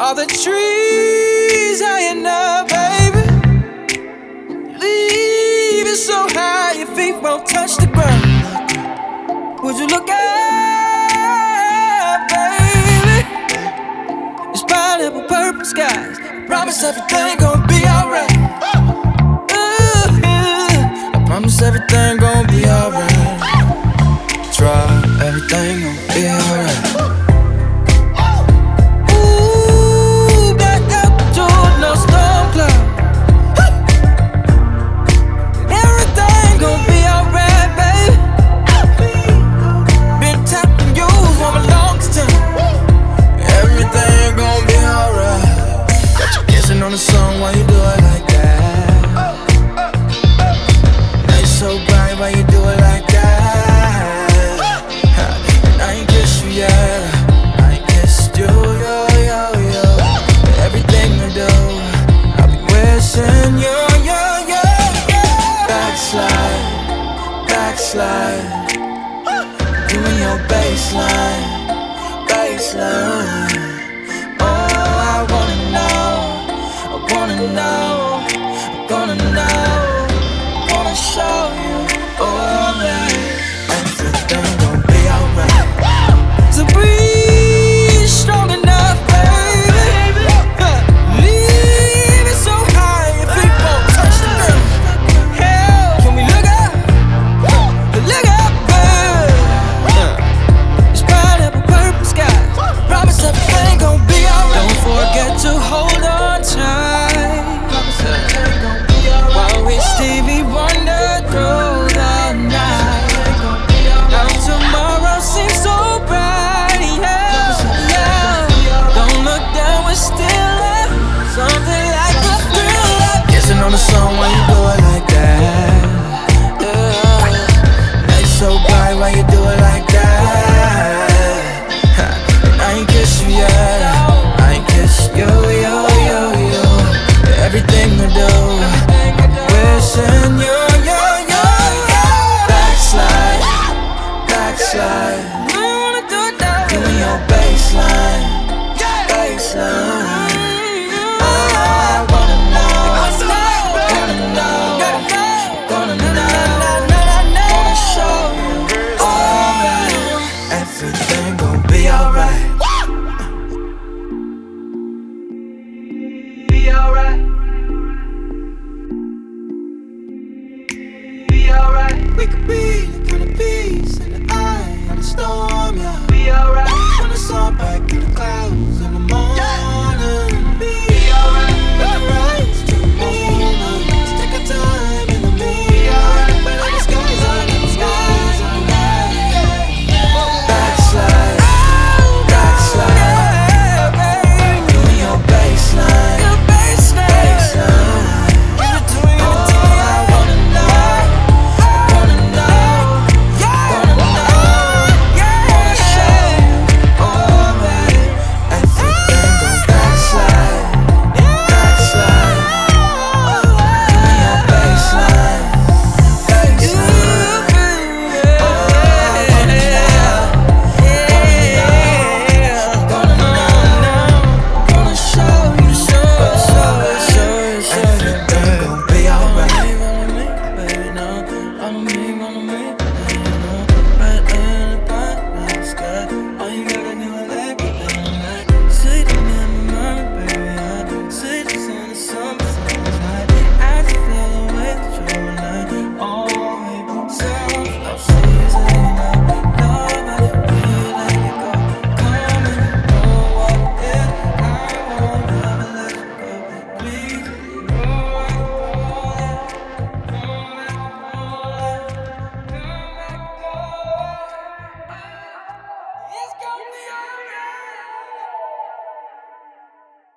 Are the trees high enough, baby. Leave it so high your feet won't touch the ground. Would you look up, baby? It's pineapple purple skies. I promise everything gonna be alright. Ooh. I promise everything gon' be alright. Try everything gonna be baseline. Give me your baseline, baseline. Oh, I wanna know, I wanna know, I'm gonna know, I wanna show you. Oh. be alright.